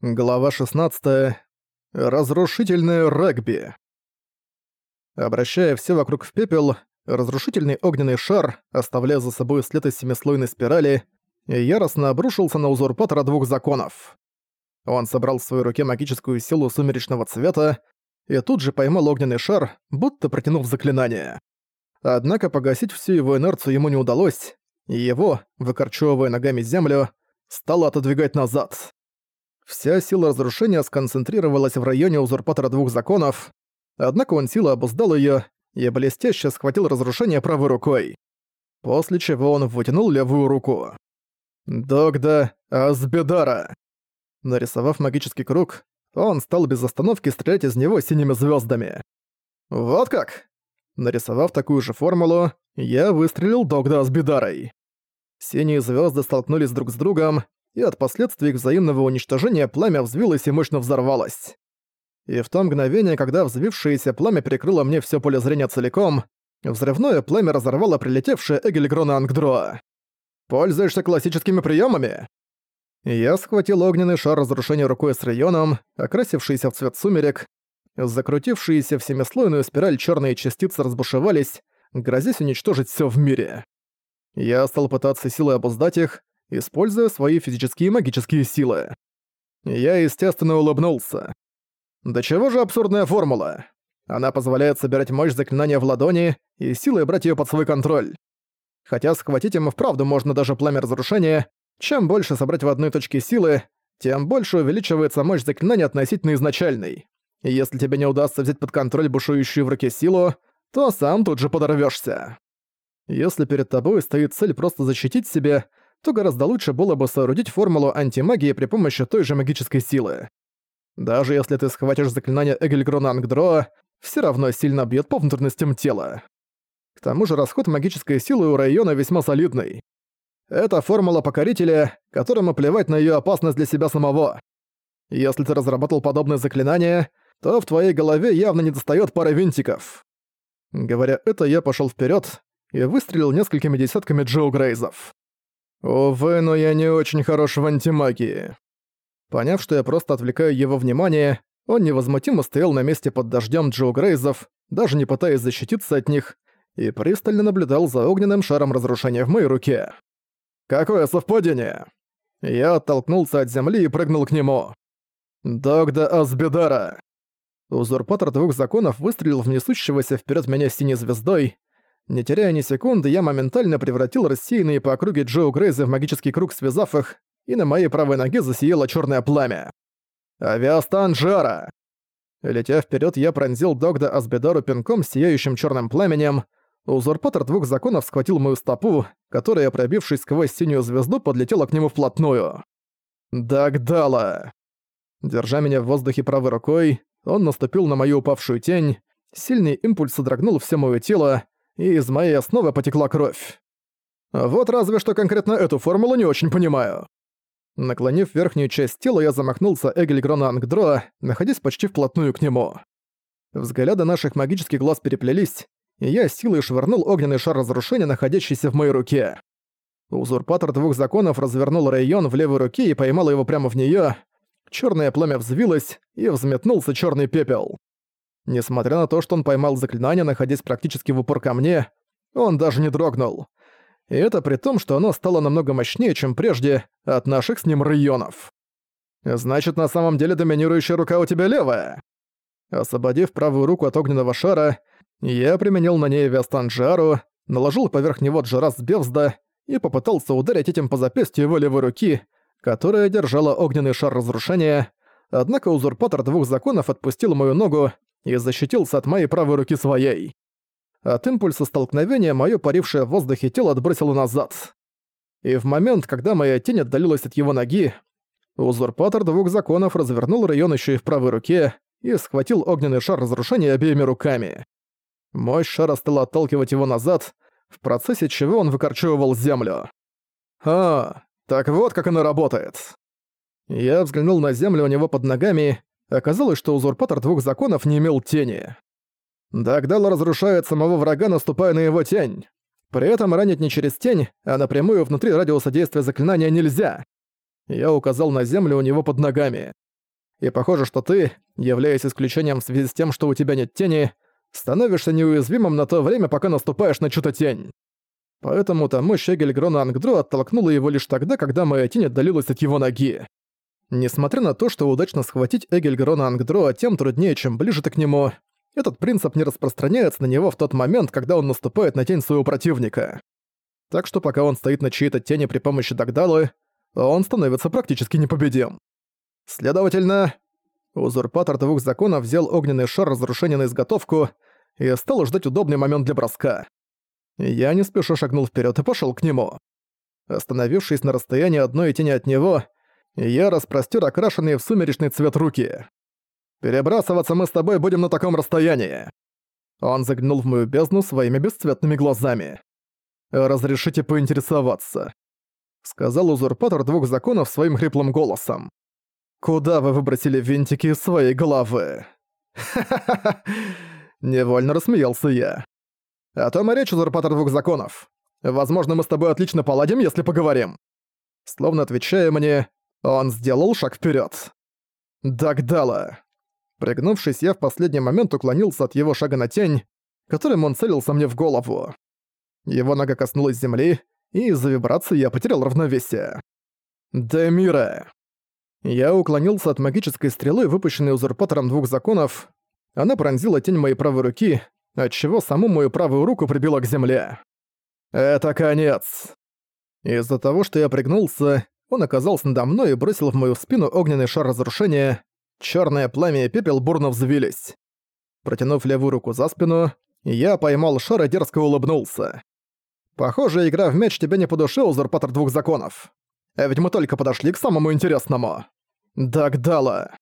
Глава 16. Разрушительное регби. Обращая все вокруг в пепел, разрушительный огненный шар, оставляя за собой след из семислойной спирали, яростно обрушился на узурпатора двух законов. Он собрал в своей руке магическую силу сумеречного цвета и тут же поймал огненный шар, будто протянув заклинание. Однако погасить всю его инерцию ему не удалось, и его, выкорчевывая ногами землю, стало отодвигать назад. Вся сила разрушения сконцентрировалась в районе узурпатора двух законов, однако он силой обуздал её и блестяще схватил разрушение правой рукой. После чего он вытянул левую руку. Догда Асбедара. Нарисовав магический круг, он стал без остановки стрелять из него синими звёздами. Вот как! Нарисовав такую же формулу, я выстрелил Догда Асбедарой. Синие звёзды столкнулись друг с другом, и от последствий их взаимного уничтожения пламя взвилось и мощно взорвалось. И в то мгновение, когда взвившееся пламя перекрыло мне все поле зрения целиком, взрывное пламя разорвало прилетевшее Эгельгрона Ангдроа. «Пользуешься классическими приемами? Я схватил огненный шар разрушения рукой с районом, окрасившийся в цвет сумерек, закрутившиеся в семислойную спираль черные частицы разбушевались, грозясь уничтожить все в мире. Я стал пытаться силой обуздать их, используя свои физические и магические силы. Я, естественно, улыбнулся. Да чего же абсурдная формула? Она позволяет собирать мощь заклинания в ладони и силой брать ее под свой контроль. Хотя схватить им вправду можно даже пламя разрушения, чем больше собрать в одной точке силы, тем больше увеличивается мощь заклинания относительно изначальной. И если тебе не удастся взять под контроль бушующую в руке силу, то сам тут же подорвешься. Если перед тобой стоит цель просто защитить себя, то гораздо лучше было бы соорудить формулу антимагии при помощи той же магической силы. Даже если ты схватишь заклинание Эгельгрона Ангдроа, всё равно сильно бьёт по внутренностям тела. К тому же расход магической силы у района весьма солидный. Это формула покорителя, которому плевать на её опасность для себя самого. Если ты разработал подобное заклинание, то в твоей голове явно недостаёт пары винтиков. Говоря это, я пошёл вперёд и выстрелил несколькими десятками Джоу Грейзов. Увы, но я не очень хорош в антимагии. Поняв, что я просто отвлекаю его внимание, он невозмутимо стоял на месте под дождем Джо Грейзов, даже не пытаясь защититься от них, и пристально наблюдал за огненным шаром разрушения в моей руке. «Какое совпадение!» Я оттолкнулся от земли и прыгнул к нему. «Догда Асбедара!» Узурпатор двух законов выстрелил в несущегося вперед меня синей звездой, не теряя ни секунды, я моментально превратил рассеянные по округе Джоу Грейза в магический круг, связав их, и на моей правой ноге засияло черное пламя. «Авиастан Жара!» Летя вперед, я пронзил Догда Асбедару пинком с сияющим черным пламенем. Узурпатор двух законов схватил мою стопу, которая, пробившись сквозь синюю звезду, подлетела к нему вплотную. Дагдала! Держа меня в воздухе правой рукой, он наступил на мою упавшую тень. Сильный импульс содрогнул все моё тело, и из моей основы потекла кровь. Вот разве что конкретно эту формулу не очень понимаю. Наклонив верхнюю часть тела, я замахнулся Эгельгрона Ангдро, находясь почти вплотную к нему. Взгляды наших магических глаз переплелись, и я силой швырнул огненный шар разрушения, находящийся в моей руке. Узурпатор двух законов развернул район в левой руке и поймал его прямо в неё. Чёрное пламя взвилось, и взметнулся чёрный пепел. Несмотря на то, что он поймал заклинание, находясь практически в упор ко мне, он даже не дрогнул. И это при том, что оно стало намного мощнее, чем прежде, от наших с ним районов. Значит, на самом деле доминирующая рука у тебя левая. Освободив правую руку от огненного шара, я применил на ней Виастанджару, наложил поверх него Джарас Бевзда и попытался ударить этим по запястью его левой руки, которая держала огненный шар разрушения, однако узурпатор двух законов отпустил мою ногу и защитился от моей правой руки своей. От импульса столкновения моё парившее в воздухе тело отбросило назад. И в момент, когда моя тень отдалилась от его ноги, узурпатор двух законов развернул район ещё и в правой руке и схватил огненный шар разрушения обеими руками. Мощь шара стала отталкивать его назад, в процессе чего он выкорчевывал землю. А, так вот как оно работает. Я взглянул на землю у него под ногами Оказалось, что узурпатор двух законов не имел тени. Дагдал разрушает самого врага, наступая на его тень. При этом ранить не через тень, а напрямую внутри радиуса действия заклинания нельзя. Я указал на землю у него под ногами. и похоже, что ты, являясь исключением в связи с тем, что у тебя нет тени, становишься неуязвимым на то время, пока наступаешь на чью-то тень. Поэтому-то мощь Эгельгрона Ангдру оттолкнула его лишь тогда, когда моя тень отдалилась от его ноги. Несмотря на то, что удачно схватить Эгельгрона Ангдро тем труднее, чем ближе ты к нему, этот принцип не распространяется на него в тот момент, когда он наступает на тень своего противника. Так что пока он стоит на чьей-то тени при помощи Дагдалы, он становится практически непобедим. Следовательно, узурпатор двух законов взял огненный шар разрушения на изготовку и стал ждать удобный момент для броска. Я не спеша шагнул вперед и пошел к нему. Остановившись на расстоянии одной тени от него, я распростер окрашенные в сумеречный цвет руки. «Перебрасываться мы с тобой будем на таком расстоянии». Он заглянул в мою бездну своими бесцветными глазами. «Разрешите поинтересоваться», — сказал узурпатор двух законов своим хриплым голосом. «Куда вы выбросили винтики из своей головы?» «Ха-ха-ха!» Невольно рассмеялся я. «А то мы речь, узурпатор двух законов. Возможно, мы с тобой отлично поладим, если поговорим». Словно отвечая мне, он сделал шаг вперед. Дагдала. Пригнувшись, я в последний момент уклонился от его шага на тень, которым он целился мне в голову. Его нога коснулась земли, и из-за вибрации я потерял равновесие. Демира. Я уклонился от магической стрелы, выпущенной узурпатором двух законов. Она пронзила тень моей правой руки, отчего саму мою правую руку прибила к земле. Это конец. Из-за того, что я пригнулся, он оказался надо мной и бросил в мою спину огненный шар разрушения. Черное пламя и пепел бурно взвились. Протянув левую руку за спину, я поймал шар и дерзко улыбнулся. «Похоже, игра в мяч тебя не по душе, узурпатор двух законов. А ведь мы только подошли к самому интересному. Дагдала».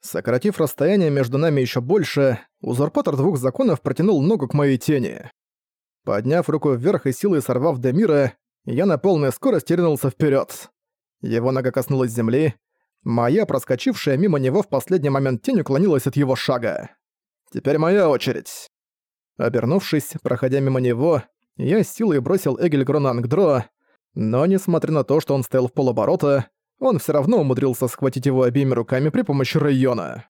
Сократив расстояние между нами еще больше, узурпатор двух законов протянул ногу к моей тени. Подняв руку вверх и силой сорвав Демира, я на полной скорости ринулся вперед. Его нога коснулась земли. Моя, проскочившая мимо него в последний момент тень уклонилась от его шага. Теперь моя очередь. Обернувшись, проходя мимо него, я силой бросил Эгельгрона Ангдро, но несмотря на то, что он стоял в полоборота, он все равно умудрился схватить его обеими руками при помощи района.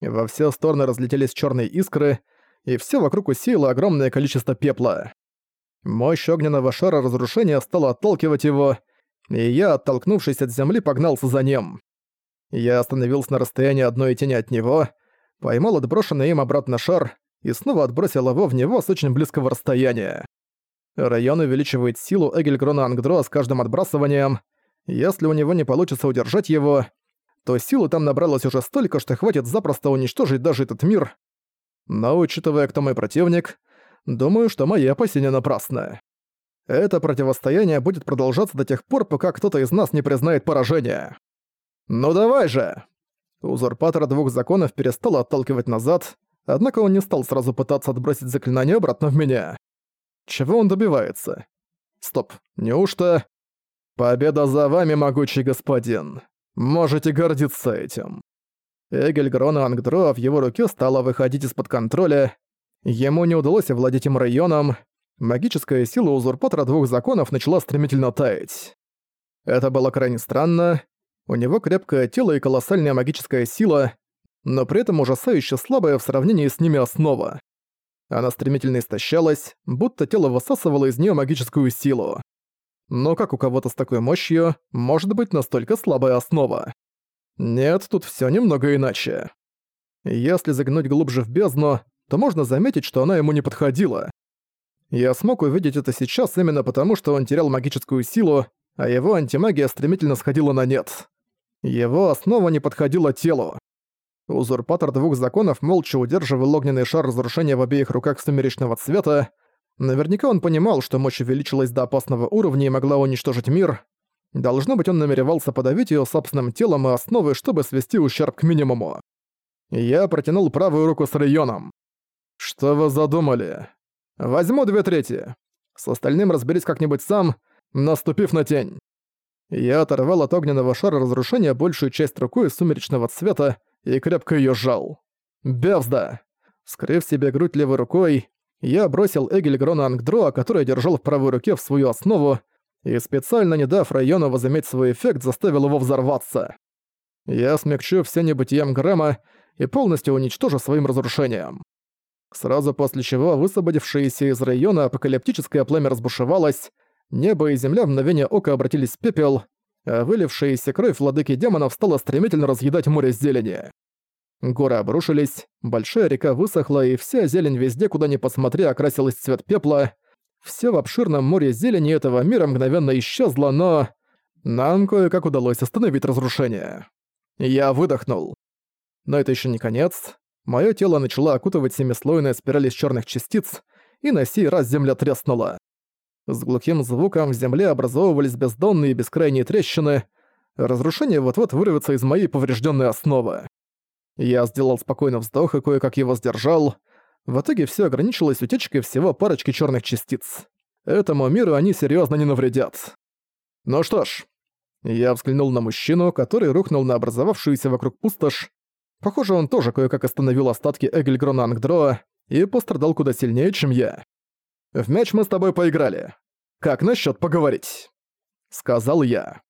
Во все стороны разлетелись черные искры, и все вокруг усеяло огромное количество пепла. Мощь огненного шара разрушения стала отталкивать его, и я, оттолкнувшись от земли, погнался за ним. Я остановился на расстоянии одной тени от него, поймал отброшенный им обратно шар и снова отбросил его в него с очень близкого расстояния. Район увеличивает силу Эгельгрона Ангдро с каждым отбрасыванием. Если у него не получится удержать его, то силы там набралось уже столько, что хватит запросто уничтожить даже этот мир. Но учитывая, кто мой противник, думаю, что мои опасения напрасны. Это противостояние будет продолжаться до тех пор, пока кто-то из нас не признает поражение. «Ну давай же!» Узурпатор двух законов перестал отталкивать назад, однако он не стал сразу пытаться отбросить заклинание обратно в меня. Чего он добивается? Стоп, неужто... «Победа за вами, могучий господин! Можете гордиться этим!» Эгель Грона Ангдро в его руке стала выходить из-под контроля. Ему не удалось овладеть им районом, магическая сила узурпатора двух законов начала стремительно таять. Это было крайне странно. У него крепкое тело и колоссальная магическая сила, но при этом ужасающе слабая в сравнении с ними основа. Она стремительно истощалась, будто тело высасывало из нее магическую силу. Но как у кого-то с такой мощью может быть настолько слабая основа? Нет, тут все немного иначе. Если заглянуть глубже в бездну, то можно заметить, что она ему не подходила. Я смог увидеть это сейчас именно потому, что он терял магическую силу, а его антимагия стремительно сходила на нет. Его основа не подходила телу. Узурпатор двух законов молча удерживал огненный шар разрушения в обеих руках сумеречного цвета. Наверняка он понимал, что мощь увеличилась до опасного уровня и могла уничтожить мир. Должно быть, он намеревался подавить ее собственным телом и основой, чтобы свести ущерб к минимуму. Я протянул правую руку с районом. «Что вы задумали?» Возьму две трети. С остальным разберись как-нибудь сам, наступив на тень. Я оторвал от огненного шара разрушения большую часть рукой сумеречного цвета и крепко её сжал. Бевзда! Скрыв себе грудь левой рукой, я бросил Эгель Грона Ангдроа, который держал в правой руке в свою основу, и специально не дав району возыметь свой эффект, заставил его взорваться. Я смягчу все небытием Грэма и полностью уничтожу своим разрушением. Сразу после чего высвободившееся из района апокалиптическое пламя разбушевалось, небо и земля в мгновение ока обратились в пепел, а вылившаяся кровь владыки демонов стала стремительно разъедать море зелени. Горы обрушились, большая река высохла, и вся зелень везде, куда ни посмотри, окрасилась в цвет пепла. Все в обширном море зелени этого мира мгновенно исчезло, но... Нам кое-как удалось остановить разрушение. Я выдохнул. Но это еще не конец. Мое тело начало окутывать семислойная спираль из черных частиц, и на сей раз земля треснула. С глухим звуком в земле образовывались бездонные бескрайние трещины. Разрушение вот-вот вырвется из моей поврежденной основы. Я сделал спокойный вздох и кое-как его сдержал. В итоге все ограничилось утечкой всего парочки черных частиц. Этому миру они серьезно не навредят. Ну что ж, я взглянул на мужчину, который рухнул на образовавшуюся вокруг пустошь. Похоже, он тоже кое-как остановил остатки Эгельгрона Ангдроа и пострадал куда сильнее, чем я. «В мяч мы с тобой поиграли. Как насчет поговорить?» Сказал я.